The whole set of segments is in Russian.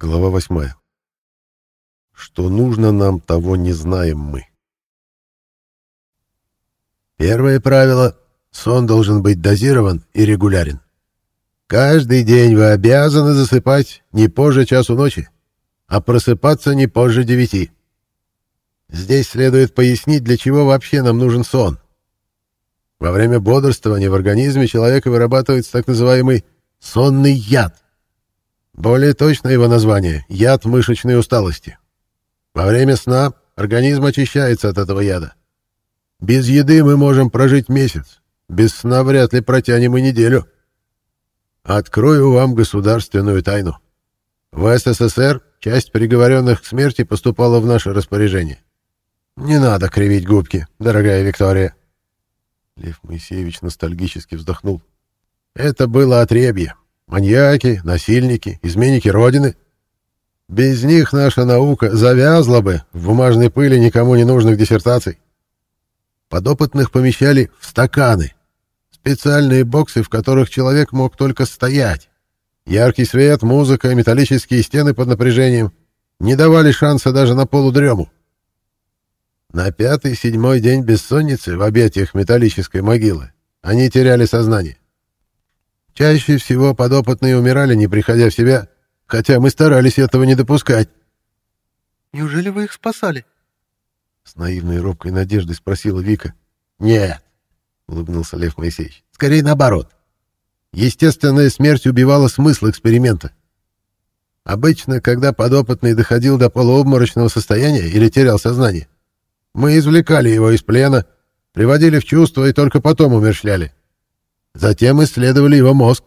Глава восьмая. Что нужно нам, того не знаем мы. Первое правило — сон должен быть дозирован и регулярен. Каждый день вы обязаны засыпать не позже часу ночи, а просыпаться не позже девяти. Здесь следует пояснить, для чего вообще нам нужен сон. Во время бодрствования в организме человека вырабатывается так называемый сонный яд — более точно его название — яд мышечной усталости. Во время сна организм очищается от этого яда. Без еды мы можем прожить месяц, без сна вряд ли протянем и неделю. Открою вам государственную тайну. В СССР часть приговоренных к смерти поступала в наше распоряжение. Не надо кривить губки, дорогая Виктория. Лев Моисеевич ностальгически вздохнул. Это было отребье, Маньяки, насильники, изменники Родины. Без них наша наука завязла бы в бумажной пыли никому не нужных диссертаций. Подопытных помещали в стаканы, специальные боксы, в которых человек мог только стоять. Яркий свет, музыка, металлические стены под напряжением не давали шанса даже на полудрему. На пятый-седьмой день бессонницы в объятиях металлической могилы они теряли сознание. Чаще всего подопытные умирали, не приходя в себя, хотя мы старались этого не допускать. «Неужели вы их спасали?» С наивной робкой надеждой спросила Вика. «Нет», — улыбнулся Лев Моисеевич, — «скорее наоборот. Естественная смерть убивала смысл эксперимента. Обычно, когда подопытный доходил до полуобморочного состояния или терял сознание, мы извлекали его из плена, приводили в чувство и только потом умерщвляли. Затем исследовали его мозг.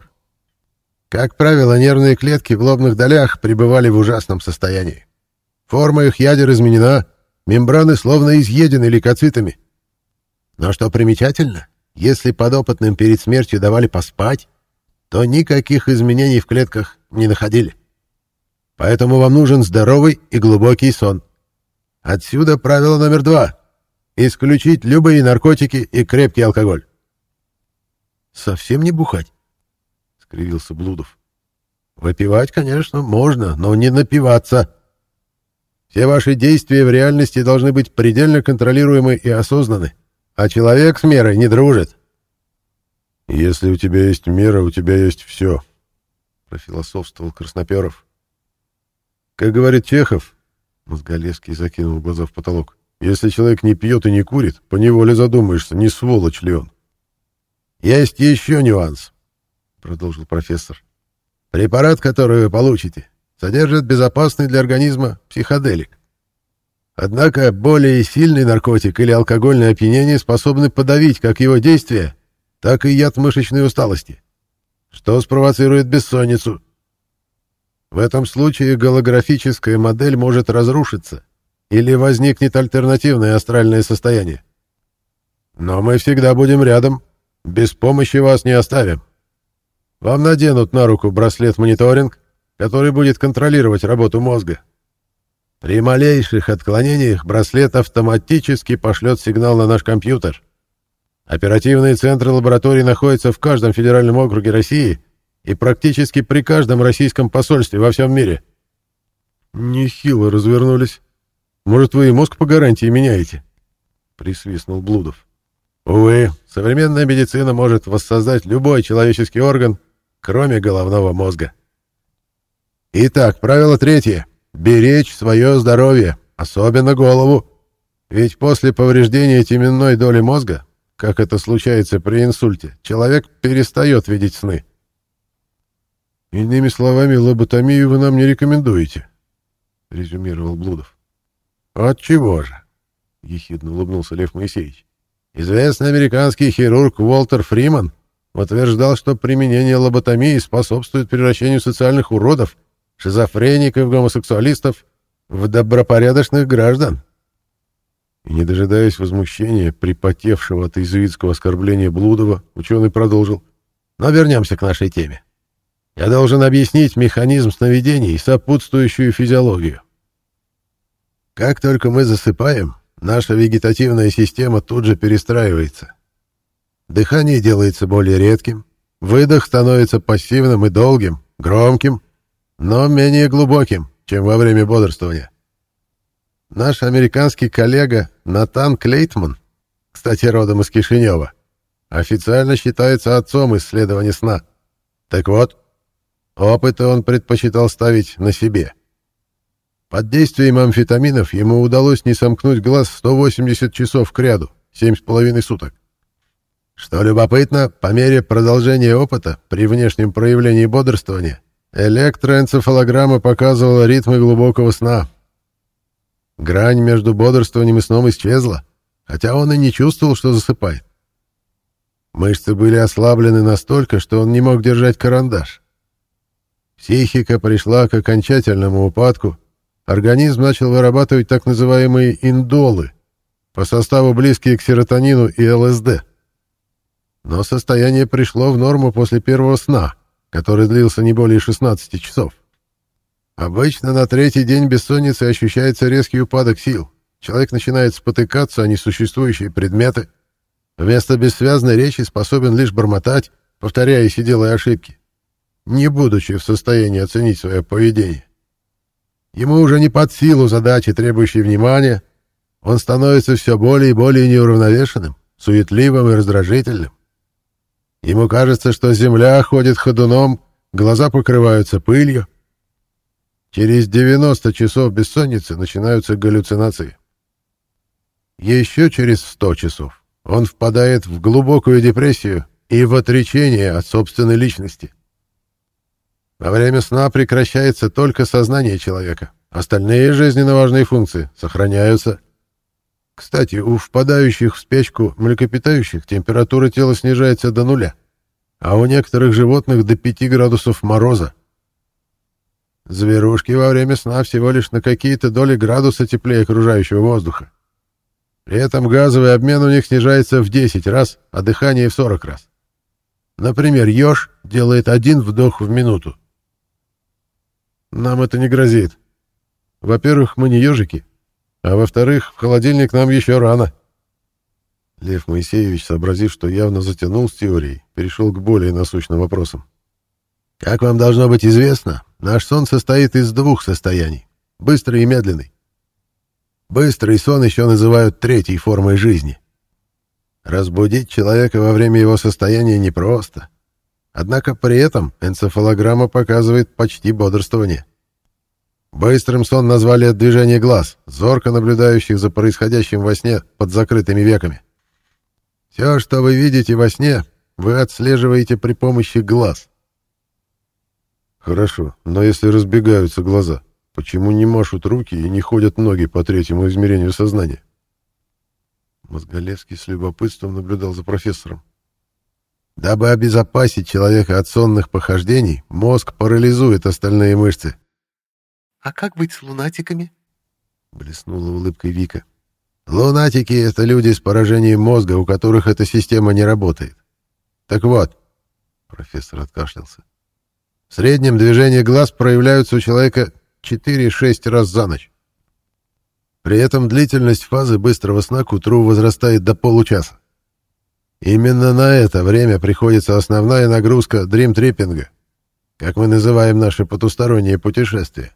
Как правило, нервные клетки в лобных долях пребывали в ужасном состоянии. Форма их ядер изменена, мембраны словно изъедены лейкоцитами. Но что примечательно, если подопытным перед смертью давали поспать, то никаких изменений в клетках не находили. Поэтому вам нужен здоровый и глубокий сон. Отсюда правило номер два — исключить любые наркотики и крепкий алкоголь. Совсем не бухать? — скривился Блудов. — Выпивать, конечно, можно, но не напиваться. Все ваши действия в реальности должны быть предельно контролируемы и осознаны, а человек с мерой не дружит. — Если у тебя есть мера, у тебя есть все, — профилософствовал Красноперов. — Как говорит Чехов, — Мозголевский закинул глаза в потолок, — если человек не пьет и не курит, поневоле задумаешься, не сволочь ли он. «Есть еще нюанс», — продолжил профессор. «Препарат, который вы получите, содержит безопасный для организма психоделик. Однако более сильный наркотик или алкогольное опьянение способны подавить как его действие, так и яд мышечной усталости, что спровоцирует бессонницу. В этом случае голографическая модель может разрушиться или возникнет альтернативное астральное состояние. Но мы всегда будем рядом, без помощи вас не оставим. Вам наденут на руку браслет-мониторинг, который будет контролировать работу мозга. При малейших отклонениях браслет автоматически пошлет сигнал на наш компьютер. Оперативные центры лабораторий находятся в каждом федеральном округе России и практически при каждом российском посольстве во всем мире. Нехило развернулись. Может, вы и мозг по гарантии меняете? Присвистнул Блудов. Увы, современная медицина может воссоздать любой человеческий орган, кроме головного мозга. Итак, правило третье. Беречь свое здоровье, особенно голову. Ведь после повреждения теменной доли мозга, как это случается при инсульте, человек перестает видеть сны. «Иными словами, лоботомию вы нам не рекомендуете», — резюмировал Блудов. «Отчего же?» — ехидно улыбнулся Лев Моисеевич. Известный американский хирург Уолтер Фриман утверждал, что применение лоботомии способствует превращению социальных уродов, шизофреников, гомосексуалистов в добропорядочных граждан. И не дожидаясь возмущения, припотевшего от иезуитского оскорбления Блудова, ученый продолжил. Но вернемся к нашей теме. Я должен объяснить механизм сновидений и сопутствующую физиологию. Как только мы засыпаем, наша вегетативная система тут же перестраивается. Дыхание делается более редким, выдох становится пассивным и долгим, громким, но менее глубоким, чем во время бодрствования. Наш американский коллега Натан Клейтман, кстати, родом из Кишинева, официально считается отцом исследования сна. Так вот, опыты он предпочитал ставить на себе. Под действием амфетаминов ему удалось не сомкнуть глаз 180 часов кряду, 7,5 суток. Что любопытно, по мере продолжения опыта при внешнем проявлении бодрствования электроэнцефалограмма показывала ритмы глубокого сна. Грань между бодрствованием и сном исчезла, хотя он и не чувствовал, что засыпает. Мышцы были ослаблены настолько, что он не мог держать карандаш. Психика пришла к окончательному упадку, организм начал вырабатывать так называемые индолы, по составу близкие к серотонину и ЛСД. Но состояние пришло в норму после первого сна, который длился не более 16 часов. Обычно на третий день бессонницы ощущается резкий упадок сил. Человек начинает спотыкаться о несуществующие предметы. Вместо бессвязной речи способен лишь бормотать, повторяя сиделые ошибки, не будучи в состоянии оценить свое поведение. Ему уже не под силу задачи, требующие внимания. Он становится все более и более неуравновешенным, суетливым и раздражительным. Ему кажется, что земля ходит ходуном, глаза покрываются пылью. Через 90 часов бессонницы начинаются галлюцинации. Еще через 100 часов он впадает в глубокую депрессию и в отречение от собственной личности. Во время сна прекращается только сознание человека. Остальные жизненно важные функции сохраняются. Кстати, у впадающих в спячку млекопитающих температура тела снижается до нуля, а у некоторых животных до 5 градусов мороза. Зверушки во время сна всего лишь на какие-то доли градуса теплее окружающего воздуха. При этом газовый обмен у них снижается в 10 раз, а дыхание в 40 раз. Например, еж делает один вдох в минуту. Нам это не грозит. Во-первых, мы не ежики, а во-вторых, в холодильник нам еще рано. Лев Моисеевич, сообразив, что явно затянул с теорией, перешел к более насущным вопросам. Как вам должно быть известно, наш сон состоит из двух состояний — быстрый и медленный. Быстрый сон еще называют третьей формой жизни. Разбудить человека во время его состояния непросто. Однако при этом энцефалограмма показывает почти бодрствование. Быстрым сон назвали от движения глаз, зорко наблюдающих за происходящим во сне под закрытыми веками. Все, что вы видите во сне, вы отслеживаете при помощи глаз. Хорошо, но если разбегаются глаза, почему не машут руки и не ходят ноги по третьему измерению сознания? Мозголевский с любопытством наблюдал за профессором. Дабы обезопасить человека от сонных похождений, мозг парализует остальные мышцы. «А как быть с лунатиками?» — блеснула улыбкой Вика. «Лунатики — это люди с поражением мозга, у которых эта система не работает. Так вот...» — профессор откашлялся. «В среднем движения глаз проявляются у человека 4-6 раз за ночь. При этом длительность фазы быстрого сна к утру возрастает до получаса. Именно на это время приходится основная нагрузка дримтриппинга, как мы называем наши потусторонние путешествия.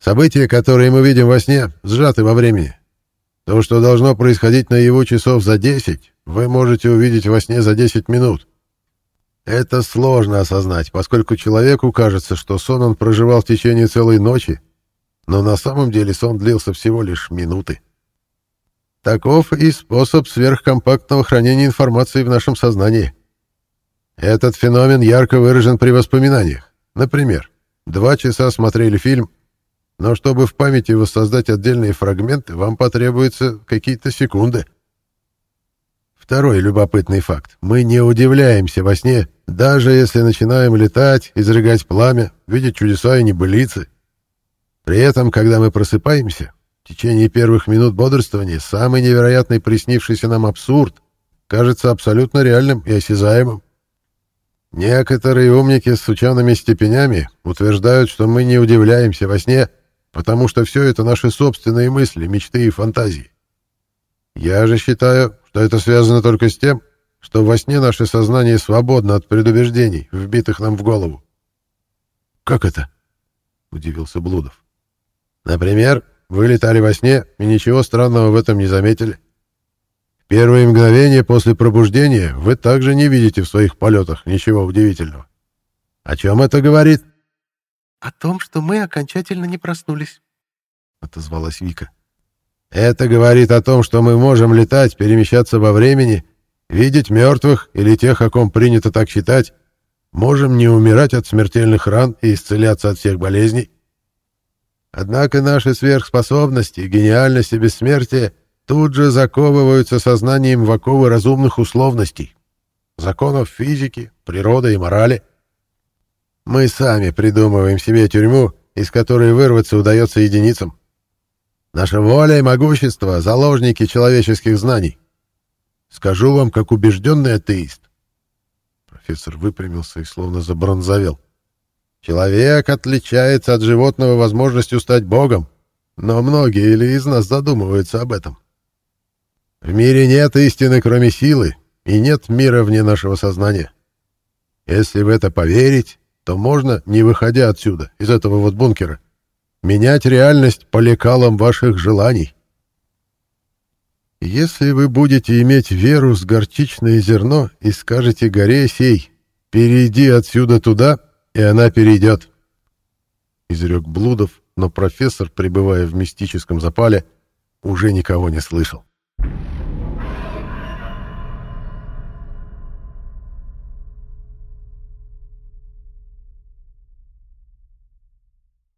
События, которые мы видим во сне, сжаты во времени. То, что должно происходить на его часов за 10, вы можете увидеть во сне за 10 минут. Это сложно осознать, поскольку человеку кажется, что сон он проживал в течение целой ночи, но на самом деле сон длился всего лишь минуты. Таков и способ сверхкомпактного хранения информации в нашем сознании. Этот феномен ярко выражен при воспоминаниях. Например, два часа смотрели фильм, но чтобы в памяти воссоздать отдельные фрагменты, вам потребуется какие-то секунды. Второй любопытный факт. Мы не удивляемся во сне, даже если начинаем летать, изрыгать пламя, видеть чудеса и небылицы. При этом, когда мы просыпаемся, в течение первых минут бодрствования самый невероятный приснившийся нам абсурд кажется абсолютно реальным и осязаемым. Некоторые умники с учеными степенями утверждают, что мы не удивляемся во сне, потому что все это наши собственные мысли, мечты и фантазии. Я же считаю, что это связано только с тем, что во сне наше сознание свободно от предубеждений, вбитых нам в голову. «Как это?» удивился Блудов. Например, вы летали во сне и ничего странного в этом не заметили. Первые мгновения после пробуждения вы также не видите в своих полетах ничего удивительного. О чем это говорит? О том, что мы окончательно не проснулись, отозвалась Вика. Это говорит о том, что мы можем летать, перемещаться во времени, видеть мертвых или тех, о ком принято так считать, можем не умирать от смертельных ран и исцеляться от всех болезней. Однако наши сверхспособности, гениальность и бессмертие тут же заковываются сознанием в оковы разумных условностей, законов физики, природы и морали. Мы сами придумываем себе тюрьму, из которой вырваться удается единицам. Наша воля и могущество — заложники человеческих знаний. Скажу вам, как убежденный атеист. Профессор выпрямился и словно забронзовел. Человек отличается от животного возможностью стать богом, но многие или из нас задумываются об этом. В мире нет истины, кроме силы, и нет мира вне нашего сознания. Если в это поверить, то можно, не выходя отсюда, из этого вот бункера, менять реальность по лекалам ваших желаний. Если вы будете иметь веру с горчичное зерно и скажете горе сей, перейди отсюда туда — и она перейдет. Изрек Блудов, но профессор, пребывая в мистическом запале, уже никого не слышал.